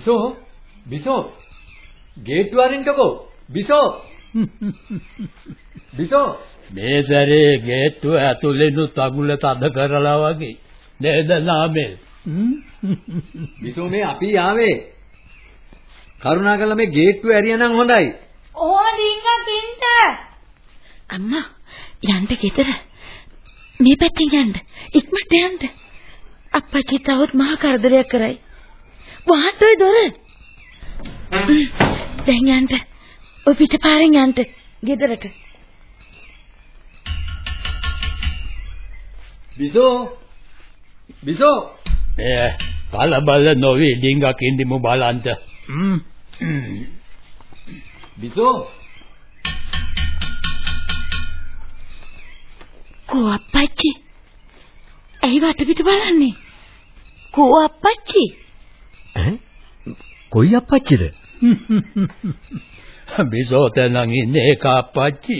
බිසෝ බිසෝ. ගේට්ටු අරින්නකෝ බිසෝ. බිසෝ. මේ සැරේ ගේට්ටුව ඇතුළේනු තගුල තද කරලා වගේ. නේද නාමල්? බිසෝ මේ අපි ආවේ. කරුණාකරලා මේ ගේට්ටුව ඇරියනම් හොඳයි. ඕම ඩිංගක් ඉන්න අම්මා යන්න ගෙදර. මේ පැත්තෙන් යන්න. ඉක්මනට යන්න. අප්පච්චි තවත් මහා කරදරයක් කරයි ඔය දොර. දැන් යන්න. ඔය පිටපාරෙන් යන්න. ගෙදරට. බිසෝ. බිසෝ. ඒ කලබල නොවි ඩිංගක් ඉඳිමු බලන්න බිසෝ. කෝ අප්පච්චි? ඇයි වටපිට බලන්නේ? කෝ අප්පච්චි කොයි අප්පච්චිද බිසෝතනන් ඉන්නේ කාප්පච්චි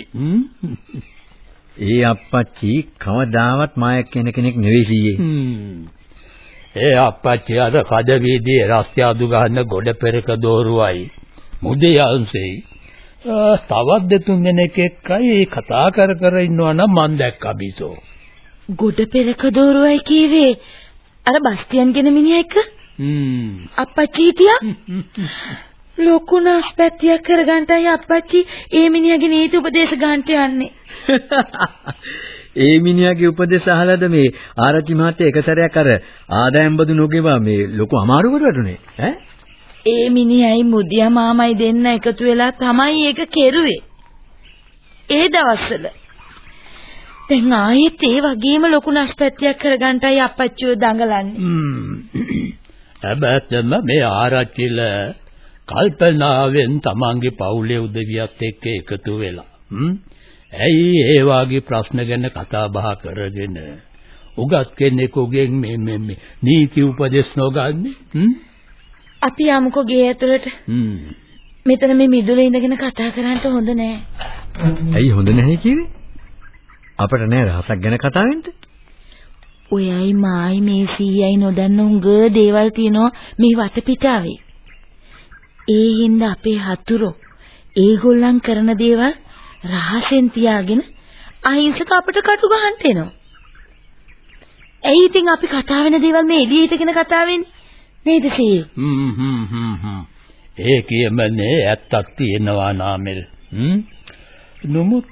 ඒ අප්පච්චි කවදාවත් මායක් කියන කෙනෙක් නෙවෙයි සීයේ. ඒ අප්පච්චි අර කඩ වීදියේ රස්තිය අදු ගන්න ගොඩ පෙරක දෝරුවයි. මුදේ අංශෙයි. තවත් දෙතුන් දෙනෙක් එක්කයි කතා කර කර ඉන්නවා නම් මං දැක්කා බිසෝ. ගොඩ පෙරක දෝරුවයි කීවේ. අර බස්තියන් ගෙන මිනිහා එක්ක හ්ම් අප්පච්චි හිටියා? ලොකු නාස්පැත්තියක් කරගන්නයි අප්පච්චි ඒ මිනිහගේ නීති උපදේශ ගන්නට යන්නේ. ඒ මිනිහාගේ උපදෙස් අහලාද මේ ආරච්චි මහත්තයා එක සැරයක් අර ආදායම් බදු නොගෙවා මේ ලොකු අමාරුවකට වැටුනේ ඈ? ඒ මිනිහයි මුදියා මාමයි දෙන්න එකතු වෙලා තමයි ඒක කෙරුවේ. ඒ දවස්වල. දැන් ආයෙත් ඒ වගේම ලොකු නැස්පැත්තියක් කරගන්නයි අප්පච්චිව දඟලන්නේ හැබැයිම මේ ආරච්චිල කල්පනාවෙන් තමන්ගේ පවුලේ උදවියත් එක්ක එකතු වෙලා හ්ම්? ඇයි ඒ වාගේ ප්‍රශ්න ගැන කතා බහ කරගෙන උගත් කෙනෙකුගෙන් මේ මේ මේ නීති උපදෙස් නොගන්නේ හ්ම්? අපි යමුකෝ ගේ ඇතුළට. හ්ම්. මෙතන මේ මිදුලේ ඉඳගෙන කතා කරන්න හොඳ නෑ. ඇයි හොඳ නැහැ කිව්වේ? අපිට නෑ රහසක් ගැන කතා වෙන්න ඔයයි මායි මේ සීයයි නොදන්න උංග දේවල් තියෙනවා මේ වටපිටාවේ ඒ හින්දා අපේ හතුරෝ ඒගොල්ලන් කරන දේවල් රහසෙන් තියාගෙන අහිංසක අපිට කටු ගහන්න එනවා. ඇයි ඉතින් අපි කතා වෙන දේවල් මේ එළියට ගෙන කතා වෙන්නේ? නේද සී? හ්ම් හ්ම් හ්ම් හ්ම් ඒ කියමනේ ඇත්තක් තියෙනවා නාමල් හ්ම් නමුත්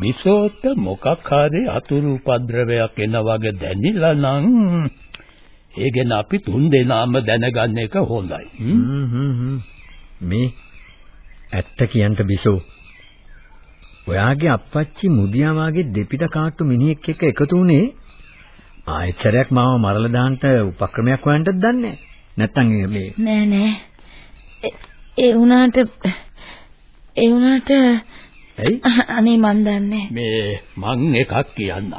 විසෝත මොකක් හරි අතුරු උපද්‍රවයක් එන වගේ දැනිලා නම් ඒ ගැන අපි තුන් දෙනාම දැනගන්න එක හොඳයි. හ්ම්. මේ ඇත්ත කියන්න බිසෝ. ඔයාගේ අප්පච්චි මුදියා වාගේ දෙපිට කාට්ටු මිනිහෙක් එක්ක එකතු වුණේ ආයතරයක් මාව මරලා දාන්න උපක්‍රමයක් හොයන්නත් දන්නේ නැත්තම් මේ නෑ නෑ. ඒ වුණාට ඒ වුණාට ඇයි? අනේ මන් දන්නේ. මේ මං එකක් කියන්නම්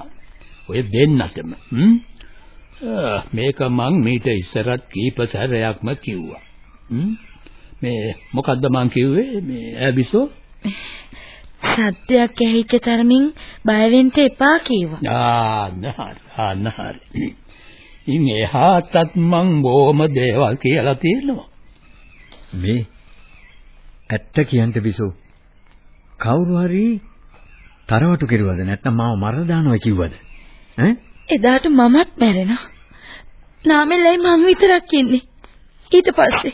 ඔය දෙන්නටම හ්ම්? මේක මං මීට ඉස්සරත් කීප සැරයක්ම කිව්වා. හ්ම්? මේ මොකද්ද මං කිව්වේ? මේ ඇබිසෝ? සත්‍යයක් ඇහිච්ච තරමින් බය වෙන්න එපා කීවා. ආ නහර ආ නහර ඉන් එහාටත් මං බොහොම දේවල් කියලා තියෙනවා. මේ ඇත්ත කියන්න බිසෝ කවුරු හරි තරවටු කෙරුවද නැත්නම් මාව මරලා දානවා කිව්වද ඈ එදාට මමත් මැරෙනවා. නාමෙල්ලයි මං විතරක් ඉන්නේ. ඊට පස්සේ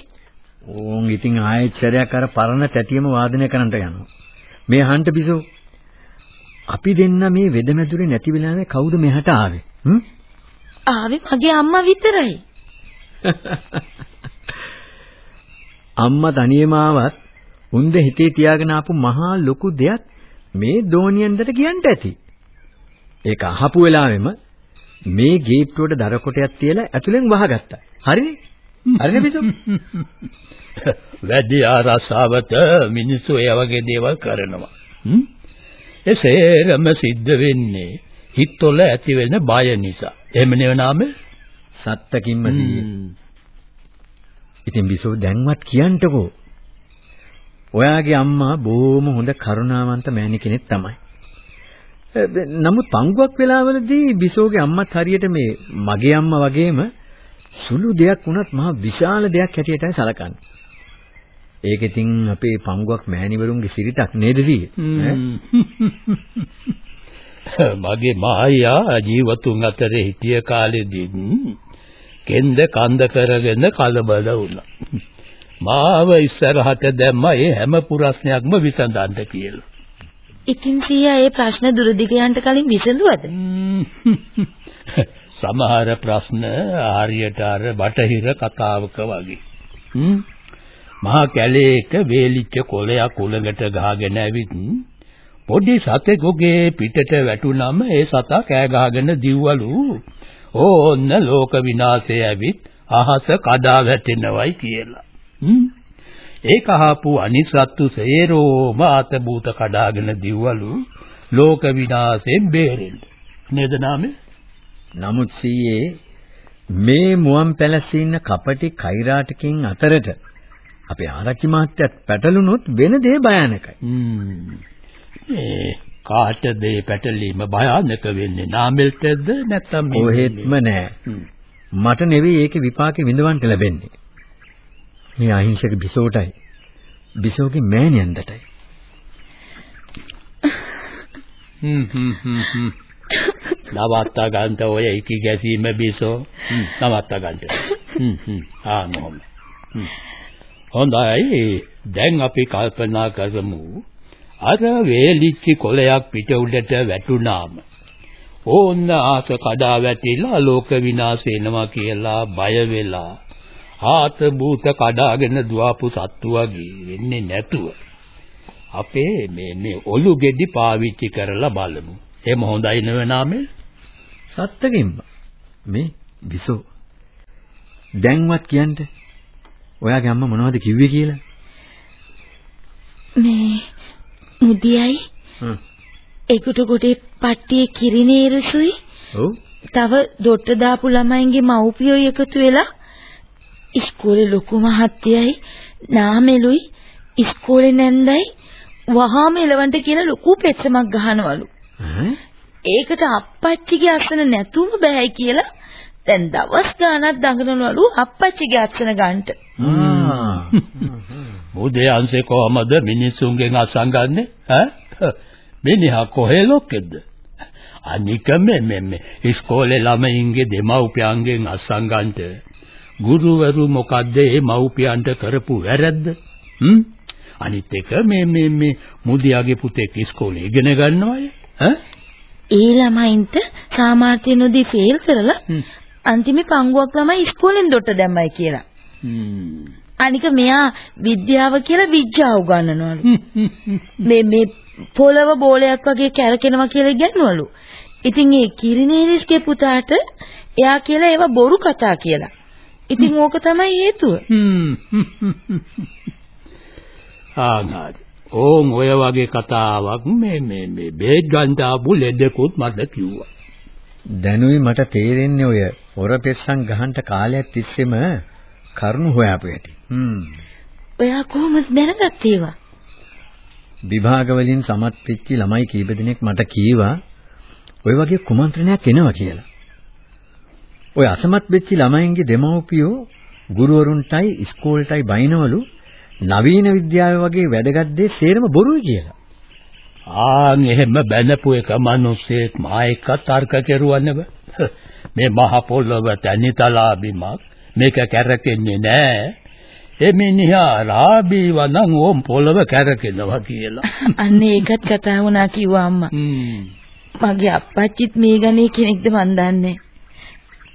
ඕන් ඉතින් ආයෙත් සැරයක් අර පරණ තැටියම වාදනය කරන්නට යනවා. මේ අහන්න බිසෝ අපි දෙන්න මේ වෙදමැදුරේ නැති වෙලාවේ කවුද මෙහාට ආවේ? හ්ම්? ආවේ මගේ අම්මා විතරයි. අම්මා තනියම ආවත් උන්ද හිතේ තියාගෙන ආපු මහා ලොකු දෙයක් මේ දෝනියෙන්දට කියන්න ඇති. ඒක අහපු වෙලාවෙම මේ ගේට්ටුවට දර කොටයක් තියලා ඇතුලෙන් වහගත්තා. හරිනේ? හරිද බිසෝ? වැඩි ආරසාවත මිනිස්සු ඒ වගේ දේවල් කරනවා. හ්ම්? ඒ සේරම සිද්ධ වෙන්නේ හිතවල ඇති වෙන බය නිසා. එහෙම නෙවෙනාම සත්තකින්ම. ඉතින් බිසෝ දැන්වත් කියන්ටකෝ. ඔයාගේ අම්මා බොහොම හොඳ කරුණාවන්ත මෑණි කෙනෙක් තමයි. නමුත් පංගුවක් වෙලාවලදී බිසෝගේ අම්මත් හරියට මේ මගේ අම්මා වගේම සුළු දෙයක් වුණත් මහා විශාල දෙයක් හැටියටයි සලකන්නේ. ඒක ඉතින් අපේ පංගුවක් මෑණිවරුන්ගේ සිරිතක් නේද මගේ මායියා ජීවතුන් අතරේ හිටිය කාලෙදී කෙන්ද කන්ද කරගෙන කලබල වුණා. මාව ඉස්සරහට දැම්ම ඒ හැම පුරස්නයක්ම විසඳන්න කියලා. ඉතින් සීයා ඒ ප්‍රශ්න දුරදිගයන්ට කලින් විසඳුවද? සමහර ප්‍රශ්න හරියට අර බටහිර කතාවක වගේ. මහා කැලේක වේලිච්ච කොළයක් උලඟට ගහගෙන ඇවිත් පොඩි සතෙකුගේ පිටට වැටුනම ඒ සතා කෑ ගහගෙන දිව්වලු ඕන්න ලෝක විනාශය ඇවිත් අහස කඩා වැටෙනවයි කියලා. ඒක අහපු අනිසත්තු සේරෝම ආත භූත කඩාගෙන දිව්වලු ලෝක විනාශයෙන් බේරෙන්න. නේද නාමේ? නමුත් සීයේ මේ මුවන් පැලසින්න කපටි කෛරාටකින් අතරට අපේ ආරච්චි මහත්තයත් පැටලුනොත් වෙන දේ භයානකයි. මේ කාටද මේ පැටලීම භයානක වෙන්නේ නාමෙල්ටද නැත්නම් කොහෙත්ම නෑ. මට නෙවෙයි ඒකේ විපාකෙ විඳවන්න ලැබෙන්නේ. මේ අහිංසක බිසෝටයි. බිසෝගේ මෑණියන්ටයි. හ්ම් හ්ම් හ්ම් හ්ම් නවත්තා ගන්න ඔය ඉකි ගැසීම බිසෝ නවත්තා ගන්න. හ්ම් හ්ම් ආ නෝම. හොඳයි දැන් අපි කල්පනා කරමු අර වේලිච්ච කොළයක් පිට උඩට වැටුනාම ඕන්න ආස කඩා වැටිලා ලෝක විනාශ වෙනවා කියලා බය වෙලා ආත භූත කඩාගෙන දුවපු සත්තු වගේ වෙන්නේ නැතුව අපේ මේ මේ ඔලු ගෙඩි පාවිච්චි කරලා බලමු. එහෙම හොඳයි නේද නාමේ? සත්තකින්ම මේ විසෝ දැන්වත් කියන්න ඔයාගේ අම්මා මොනවද කිව්වේ කියලා? මේ මුදියයි ඒකට කොටේ පට්ටියේ කිරිනේරුසුයි ඔව් තව දොට්ට දාපු ළමයින්ගේ මව්පියෝ එකතු වෙලා ඉස්කෝලේ ලොකු මහත්තයයි නාමෙලුයි ඉස්කෝලේ නැන්දයි වහාම එලවන්ට කියලා ලොකු පෙත්සමක් ගහනවලු. ඒකට අප්පච්චිගේ අසන නැතුම බෑයි කියලා දැන් දවස් ගාණක් දඟලනවලු අප්පච්චිගේ අසන ගන්නට. මොදේ අංශේ කොහමද මිනිසුන්ගෙන් අසංගන්නේ? ඈ? මිනිහා කොහේ ලොක්කෙද? අනික මේ මේ ඉස්කෝලේ ළමයින්ගේ දෙමව්පියන්ගෙන් අසංගන්ට ගුරුවරු මොකද්ද මේ මව්පියන්ට කරපු වැරද්ද? හ්ම්? අනිත් එක මේ මේ මේ මුදියාගේ පුතෙක් ඉස්කෝලේ ඉගෙන ගන්නවය. ඈ? ඒ ළමයින්ට සාමාර්ථය නොදී ෆේල් කරලා අන්තිමේ පංගුවක් ළමයි ඉස්කෝලෙන් දොට දැම්මයි කියලා. අනික මෙයා විද්‍යාව කියලා විද්‍යාව උගන්වනවලු. මේ මේ පොළව බෝලයක් වගේ කැරකෙනවා කියලා ඉගෙනවලු. ඉතින් ඒ කිරිනේරිස්ගේ පුතාට එයා කියලා ඒවා බොරු කතා කියලා. ඉතින් ඕක තමයි හේතුව. ආනාද. ඕන් ඔය වගේ කතාවක් මේ මේ මේ බේත් ගන්න ආපු ලෙඩකුත් මට කිව්වා. දැනුයි මට තේරෙන්නේ ඔය හොරපෙස්සන් ගහන්න කාලයක් තිස්සෙම කරුණු හොයාපු ඇති. හ්ම්. ඔයා කොහොමද දැනගත්තේ ඒවා? විභාග වලින් සමත් වෙච්ච ළමයි කීප දෙනෙක් මට කීවා ඔය වගේ කුමන්ත්‍රණයක් එනවා කියලා. ඔය අසමත් වෙච්ච ළමයින්ගේ දෙමව්පියෝ ගුරුවරුන්ටයි ඉස්කෝලේටයි බයිනවලු නවීන විද්‍යාව වගේ වැදගත් දේ සේරම බොරුයි කියලා. ආන් එහෙම බැනපු එක මිනිස්සෙක් මා එක්ක තර්ක කෙරුවන්නව. මේ මහ පොළොව තනිතලා බිමක් මේක කැරකෙන්නේ නෑ. එමිනිහා රාබී වනම් ඕම් පොළව කැරකෙනවා කියලා. අන්න ඒකත් කතා වුණා කිව්වා අම්මා. මගේ අප්පච්චිත් මේ ගණේ කෙනෙක්ද මන් දන්නේ.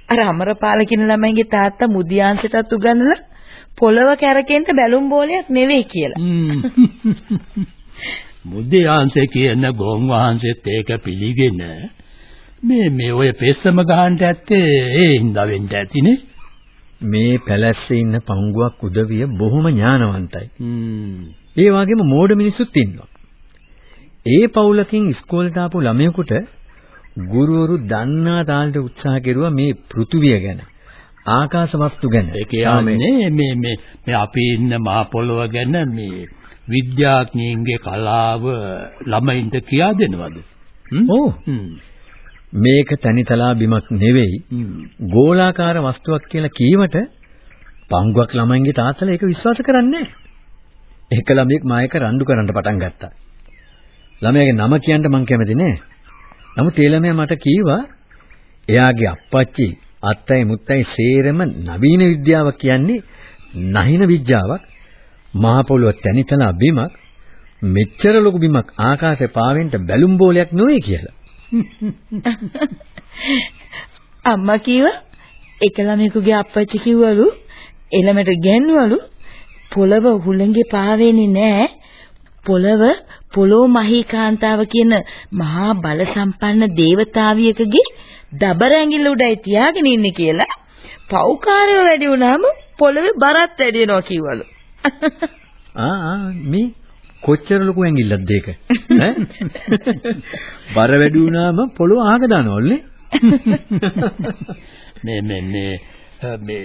අර අමරපාල කියන ළමයිගේ තාත්තා මුදියාන්සටත් උගන්වලා පොළව කැරකෙන්න බැලුම් බෝලයක් නෙවෙයි කියලා. මුදියාන්සේ කියන ගෝන් වහන්සේත් ඒක පිළිගෙන මේ මේ ඔය පෙස්සම ගහන්න ඇත්තේ ඒ හින්දා වෙන්න ඇතිනේ. මේ පැලැස්සේ ඉන්න පංගුවක් උදවිය බොහොම ඥානවන්තයි. හ්ම්. ඒ වගේම මෝඩ මිනිස්සුත් ඉන්නවා. ඒ පවුලකින් ඉස්කෝලේට ආපු ළමයෙකුට ගුරුවරු දන්නා තාලට උත්සාහ කෙරුවා මේ පෘථුවිය ගැන. ආකාශ වස්තු ගැන. ඒ කියන්නේ මේ මේ මේ අපි ඉන්න මහ පොළොව ගැන මේ විද්‍යාඥයින්ගේ කලාව ළමයින්ට කියා දෙනවද? ඔව්. මේක තනිතලා බිමක් නෙවෙයි. ගෝලාකාර වස්තුවක් කියලා කීවට පංගුවක් ළමයින්ගේ තාත්තලා ඒක විශ්වාස කරන්නේ නැහැ. එක ළමයෙක් මායක රණ්ඩු කරන්න පටන් ගත්තා. ළමයාගේ නම කියන්න මං කැමති නෑ. නමුත් ඒ ළමයා මට කීවා එයාගේ අප්පච්චි අත්තයි මුත්තයි සේරම නවීන විද්‍යාව කියන්නේ නහින විද්‍යාවක් මහ පොළොව තැනිතලා බිමක් මෙච්චර ලොකු බිමක් ආකාශේ පාවෙන්න බැලුම් බෝලයක් නෙවෙයි කියලා. අම්මා කිව්වා එක ළමයෙකුගේ අප්පච්චි කිව්වලු එළමට ගැන්වලු පොළව හුළඟේ පාවෙන්නේ නැහැ පොළව පොළොව මහීකාන්තාව කියන මහා බල සම්පන්න దేవතාවියකගේ දබර ඇඟිල්ල උඩයි තියාගෙන ඉන්නේ කියලා පෞකාරය වැඩි වුණාම පොළවේ බරත් වැඩි වෙනවා කිව්වලු. ආ මේ කොච්චර ලොකු ඇඟිල්ලක්ද ඒක? ඈ? බර වැඩි වුණාම පොළොව ආග දානවලුනේ මේ මේ මේ මේ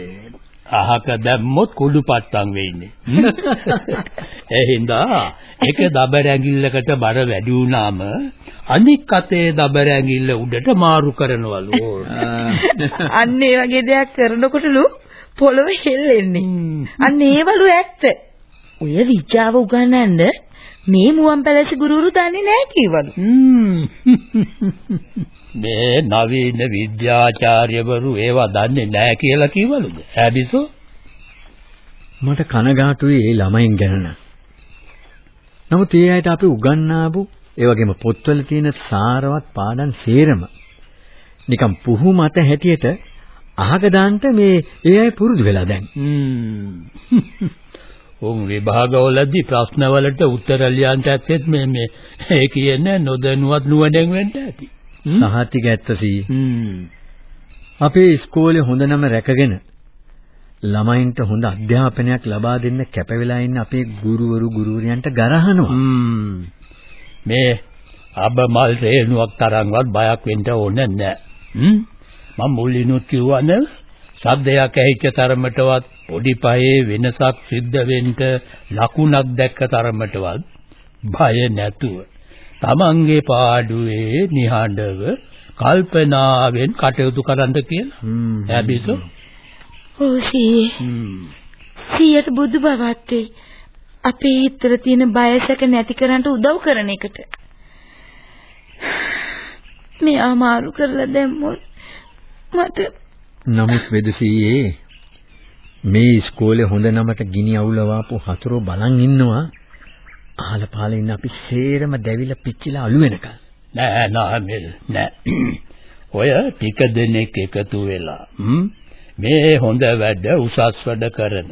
අහක දැම්මොත් කුඩු පට්ටම් වෙන්නේ. හින්දා එක දබර ඇඟිල්ලකට බර වැඩි වුණාම අනික් අතේ දබර ඇඟිල්ල උඩට මාරු කරනවලු. අන්න ඒ වගේ දෙයක් කරනකොටලු පොළව හෙල්ලෙන්නේ අන්න ඒවලු ඇත්ත ඔය විචාව උගන්නන්න මේ මුවන් පැලසි ගුරුවරු දන්නේ නැහැ කිව්වලු හ්ම්. මේ නවීන විද්‍යාචාර්යවරු ඒවා දන්නේ නැහැ කියලා කිව්වලුද? ඈ බිසෝ? මට කනගාටුයි ඒ ළමයින් ගැන නම්. නමුත් ඒ අයට අපි උගන්නාපු ඒ වගේම පොත්වල තියෙන සාරවත් පාඩම් සේරම නිකන් පුහු මත හැටියට අහක දාන්න මේ ඒ අය පුරුදු වෙලා දැන්. හ්ම්. උන් විභාගවලදී ප්‍රශ්නවලට උත්තර ලියන්න ඇත්තෙත් මේ මේ ඒ කියන්නේ නොදැනුවත් නුවණෙන් වෙන්න ඇති. සහතික ඇත්තසී. හ්ම්. අපේ ඉස්කෝලේ හොඳ නම රැකගෙන ළමයින්ට හොඳ අධ්‍යාපනයක් ලබා දෙන්න කැප වෙලා ඉන්න අපේ ගුරුවරු ගුරුවරියන්ට ගරහනවා. මේ අබමල් රේණුවක් තරම්වත් බයක් වෙන්න ඕනේ නැහැ. මම මුලිනුත් කිව්වනේ සද්දයක් ඇහිච්ච තරමටවත් පොඩි පහේ වෙනසක් සිද්ධ වෙන්න ලකුණක් දැක්ක තරමටවත් බය නැතුව තමන්ගේ පාඩුවේ නිහඬව කල්පනාවෙන් කටයුතු කරන්න කියලා. හ්ම්. ඈබිසෝ. ඔව් සීයේ හ්ම්. සීයට බුදු බවත්. අපේ හිතේ තියෙන බයසක නැති කරන්න උදව් කරන එකට. මේ අමාරු කරලා දැම්මොත් මට නමුත් වෙදසීයේ මේ ඉස්කෝලේ හොඳ නමට ගිනි අවුලවාපු හතුරෝ බලන් ඉන්නවා. අහල පහල ඉන්න අපි සේරම දැවිලා පිච්චිලා අළු වෙනකල්. නෑ නාමල් නෑ. ඔය ටික දෙනෙක් එකතු වෙලා හ්ම් මේ හොඳ වැඩ උසස් වැඩ කරන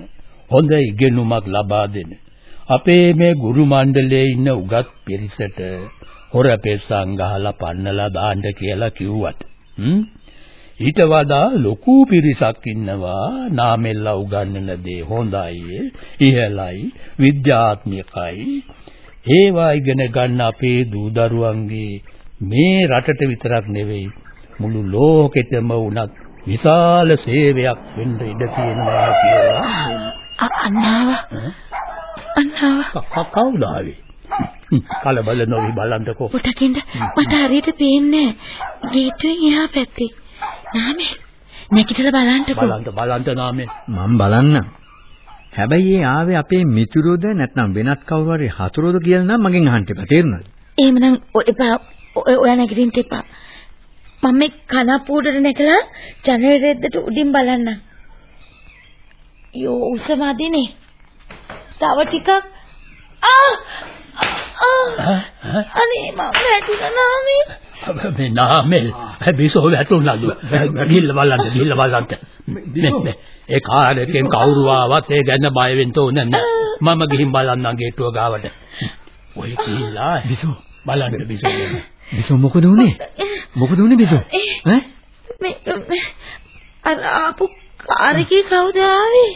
හොඳ ඉගෙනුමක් ලබා දෙන අපේ මේ ගුරු මණ්ඩලයේ ඉන්න උගත් පිරිසට හොරපෙස්සන් ගහලා පන්නලා දාන්න කියලා කිව්වට හ්ම් ඊට වඩා ලොකු පිරිසක් ඉන්නවා නාමෙල්ලා උගන්වන දේ හොඳයි ඉහළයි විද්‍යාත්මකයි. ඒවා ඉගෙන ගන්න අපේ දූ දරුවන්ගේ මේ රටට විතරක් නෙවෙයි මුළු ලෝකෙටම වුණත් විශාල සේවයක් වෙන්න ඉඩ තියෙනවා කියලා. අන්නාව. අන්නාව. කවුද ආවේ? කලබල නොවි බලන්නකෝ. පොටකින්ද මට හරියට පේන්නේ ගේට්ටුවෙන් එහා පැත්තේ නාමේ නැගිටලා බලන්නකෝ. බලන්න බලන්න නාමේ. මම බලන්නම්. හැබැයි ඒ ආවේ අපේ මිතුරෝද නැත්නම් වෙනත් කවුරු හරි හතුරෝද කියලා නම් මගෙන් අහන්න එපා. තේරුණාද? එහෙමනම් ඔය එපා. ඔය නැගිටින්න එපා. මම මේ කනප්පුඩට නැකලා ජනේල් රෙද්දට උඩින් බලන්නම් යෝ උස මදිනේ. තව ටිකක්. ආ! ආ! අනේ මම වැටුණා නාමේ මේ නාමෙල් බිසෝ වැටුණාලු ගිහිල්ලා බලන්න ගිහිල්ලා බලන්න ඒ කාර්යයෙන් කවුරු ආවත් ඒ ගැන බය වෙන්න ඕනේ නැහැ මම ගිහින් බලන්නම් ගේට්ටුව ගාවට ඔය ගිහිල්ලා බිසෝ බලන්න බිසෝ බිසෝ මොකද උනේ? මොකද උනේ බිසෝ? ඈ? මේ අර ආපු කාර්කේ කවුද ආවේ?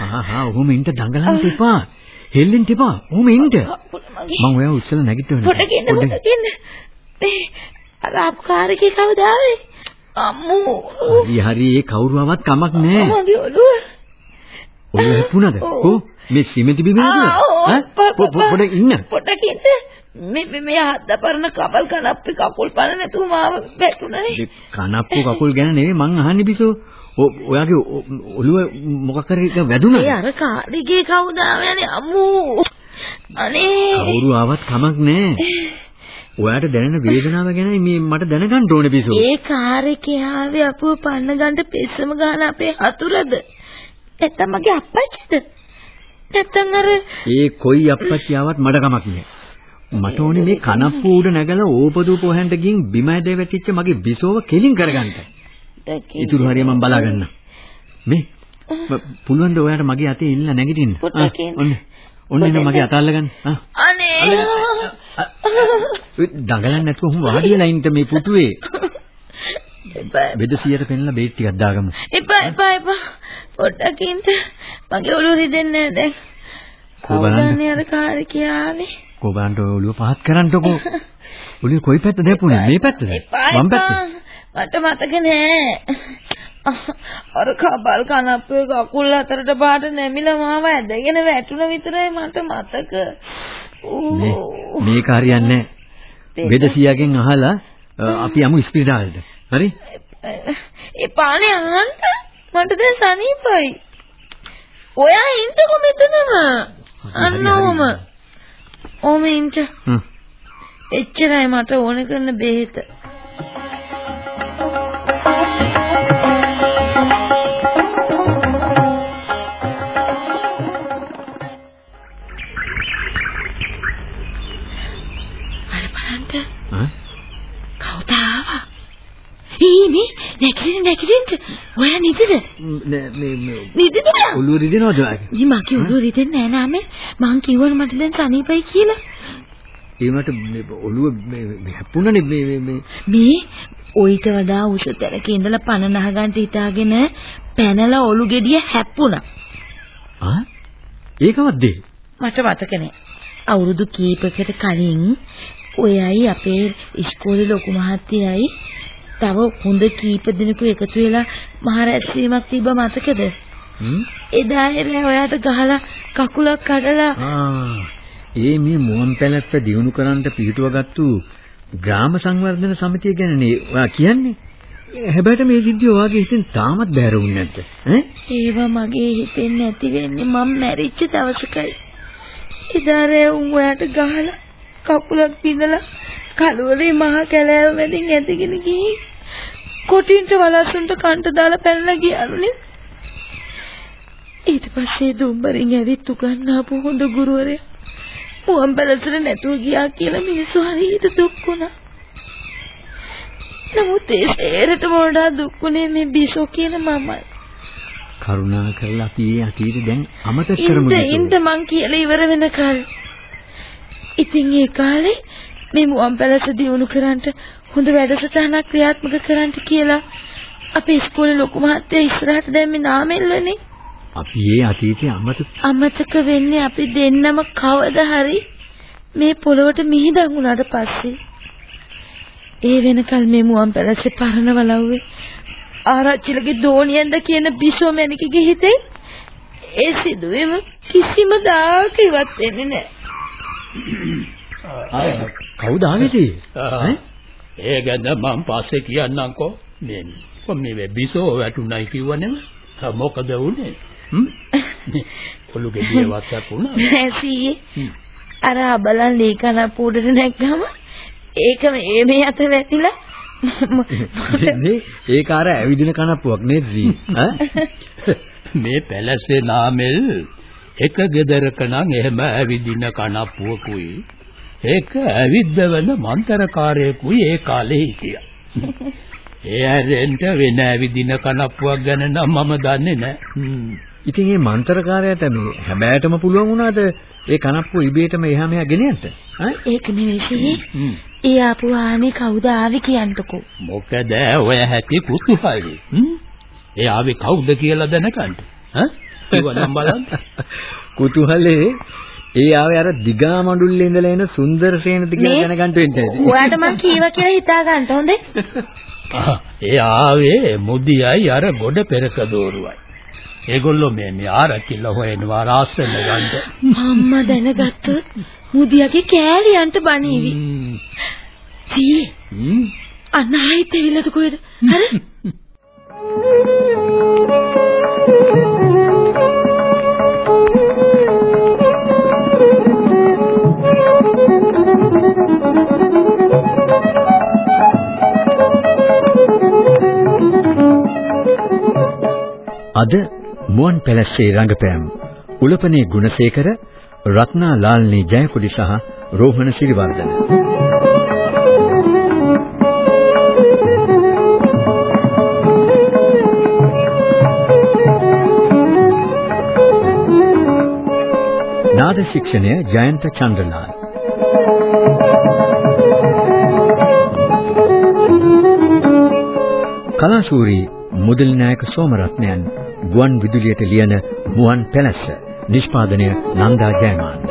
ආහා හා ඔහොම ඉන්න දඟලන්න එපා. හෙල්ලෙන්න එපා. ඔහොම ඉන්න. මම ඔයාව උස්සලා නැගිටින්න. පොඩකින් පොඩකින්. මේ අර අපකාරකේ කවුද ආවේ? අම්මෝ. හරි හරි ඒ කවුරුවවත් කමක් නැහැ. මගේ ඔළුව. ඔය හැපුණද? කො මේ සිමෙන්ති බිම නේද? පොඩ ඉන්න. පොඩකින් මේ මේ හදපරන කබල් කනප්පේ කකුල් පන නැතුව මාව වැටුණනේ. කනප්පු කකුල් ගැන නෙවෙයි මං අහන්නේ බිසෝ. ඔයාගේ ඔළුව මොකක් හරි වැදුනද? ඒ අර කාරිගේ කවුද ආවනේ අම්මෝ. අනේ. කවුරු ආවත් කමක් නැහැ. ඔයාට දැනෙන වේදනාව ගැන මේ මට දැනගන්න ඕනේ බිසෝ. ඒ කාර් එකේ ආවේ අපුව පන්න ගන්න පෙස්සම ගන්න අපේ හතුරද? නැත්තම් මගේ අප්පච්චිද? නැත්තම් අර ඒ කොයි අප්පච්චි ආවත් මට කමක් නෑ. මට ඕනේ මේ කනප්පු උඩ නැගලා ඕපදූප හොයන්ට ගින් බිම ඇද වැටිච්ච මගේ බිසෝව කෙලින් කරගන්න. ඉතුරු හරිය මම බලා ගන්න. මේ පුළුවන් ද ඔයාට මගේ අතේ ඉන්න නැගිටින්න. ඔන්න. ඔන්න එන්න මගේ අත අල්ලගන්න. අනේ. දඟලන්නේ නැතුව උන් වාඩි වෙලා ඉන්න මේ පුටුවේ. බෙදසියට පෙන්නලා බේත් ටිකක් දාගමු. එපා එපා එපා. පොඩ්ඩක් ඉන්න. මගේ ඔළුව රිදෙන්නේ නැහැ දැන්. කොහොමද අර කාර්ය කියාවේ? කොබාන්ට ඔළුව පහත් කරන්නකෝ. ඔළුව කොයි පැත්තද දැපුණේ? මේ පැත්තද? වම් පැත්තේ? මට මතක නෑ. අර කබල් කනප්පේ කකුල් අතරට පාට නැමිලා මාව ඇදගෙන වැටුණ විතරයි මට මතක. මේක හරියන්නේ නෑ. බෙදසියාගෙන් අහලා අපි යමු ස්පිරිතාලෙට. හරි? එපානේ අහන්න. මට දැන් සනීපයි. ඔයා ඉන්නකො මෙතනම. අන්න ඔහම. ඔහම ඉන්න. එච්චරයි මට ඕන කරන බෙහෙත. මේ මේ නිදිද? ඔළුව රිදෙනවද ඔයාගේ? මේ මගේ ඔළුව රිදෙන්නේ නැහැ නාමේ. මං කිව්වනේ මට දැන් සනීපයි කියලා. ඒ වුණාට මේ ඔළුව මේ හැප්පුණනේ මේ මේ මේ මේ ඔయిత වඩා උස තැනක ඉඳලා පණ නහ ගන්න හිතාගෙන පැනලා ඔලු ගෙඩිය හැප්පුණා. ආ ඒකවත් දෙයි. මට මතක නෑ. අවුරුදු කීපයකට කලින් ඔයයි අපේ ඉස්කෝලේ ලොකු මහත්තයයි තව හොඳ කීප දිනක එකතු වෙලා මහ රැස්වීමක් තිබ්බ මතකද? එදා එරේ ඔයාට ගහලා කකුලක් කඩලා ඒ මේ මුවන් පැලැත්ත දිනු කරන්න පිටුවගත්තු ග්‍රාම සංවර්ධන සමිතිය ගැනනේ ඔයා කියන්නේ. හැබැයි මේ සිද්ධිය ඔයාගේ හිතෙන් තාමත් බැහැරුන්නේ නැද්ද? ඈ? ඒවා මගේ හිතෙන් නැති වෙන්නේ මම මැරිච්ච දවසකයි. එදාරේ උන් ඔයාට ගහලා කකුලක් බිඳලා කලුවරේ මහ කැලෑව මැදින් ඇදගෙන ගිහින් කොටින්ට වලස්සුන්ට කන්ට දාලා පැනලා ගියාලුනේ. ඊට පස්සේ දුම්බරින් ඇවිත් උගන්නාපු හොඳ ගුරුවරයා මුවන් පැලසට නැතුව ගියා කියලා මිනිස්සු හරියට දුක් වුණා. නමුත් ඒ සේරටම වඩා දුක් වුණේ මේ බිසෝ කියන මමයි. කරුණා කරලා අපි අතීත දැන් අමතක කරමු. ඉන්න මං කියලා ඉවර වෙනකල්. ඉතින් ඒ කාලේ මේ මුවන් පැලස දියුණු කරන්නට හොඳ වැඩසටහනක් ක්‍රියාත්මක කරන්න කියලා අපේ ඉස්කෝලේ ලොකු මහත්තයා ඉස්සරහට දැම්මේ නාමෙල්ලනේ. අපි ඒ අතීතේ අමතක අමතක වෙන්නේ අපි දෙන්නම කවදා හරි මේ පොළොවට මිහිදන් වුණාට පස්සේ. ඒ වෙනකල් මේ මුවන් පැලසේ පරණ වලව්වේ ආරච්චිලගේ දෝණියෙන්ද කියන බිසෝ මැනිකගේ හිතේ ඒ සිදුවීම කිසිම දායක ඉවත් වෙන්නේ නැහැ. අර කවුද ආවේද? ඈ? ඒ ගැන මම පස්සේ කියන්නම්කෝ. මේ මේ බිසෝ වැටුණයි කිව්වනේ. මොකද වුනේ? ඔලු ගෙඩියවත් වුණා. නෑ සීයේ. අර අබලන් ලීකන පූඩට නැග්ගම ඒක මේ මේ අත වැටිලා මේ ඒක අර ඇවිදින කනප්පුවක් නේද? මේ පැලසේ නාමෙල් එක ගෙදරක නම් එහෙම ඇවිදින කනප්පුවකුයි ඒක ඇවිද්දවන මන්තරකාරයෙකුයි ඒ කාලේ හිටියා. ඒ ඇරෙන්ට වෙන ඇවිදින කනප්පුවක් ගැන නම් මම දන්නේ නැහැ. ඉතින් මේ මන්තරකාරයාට මේ හැබෑටම පුළුවන් වුණාද ඒ කනප්පුව ඉබේටම එහා මෙහා ගෙනියන්න? ඒක නෙවෙයි සී. ඒ ආපු වාහනේ කවුද ආවේ කියන්ටකෝ. මොකද ඔය හැටි කුතුහලයි. ඒ ආවේ කවුද කියලා දැනගන්න. ඈ? කිව්වනම් බලන්න. කුතුහලේ ඒ ආවේ අර දිගා මඩුල්ලේ ඉඳලා එන සුන්දර සේනද කියලා? දැනගන්න වෙන්නේ. ඔයාට මං කීවා කියලා හිතා ගන්න හොඳේ. ආ, ඒ ආවේ මුදියයි අර ගොඩ පෙරක දෝරුවයි. ඒගොල්ලෝ මේ මේ ආරකිල්ල හොයනවා රාස්සෙන්න ගන්න. අම්මා දැනගත්තොත් මුදියාගේ කෑලියන්ට බණීවි. හ්ම්. සී ආයිත් එවිලද කොහෙද? අර අද මුවන් පැලස්සේ රංගපෑම් උලපනේ ගුණසේකර රත්නා ලාල්නී ජයකොඩි සහ රෝහණ සිරිවර්ධන. නාද ශික්ෂණය ජයන්ත චන්ද්‍රලාල්. කලාශූරී මුදල් නායක සෝමරත්නයන් ගුවන් විදුලියට ලියන මුවන් පැලස්ස නිෂ්පාදනය නන්දා ජයමාන.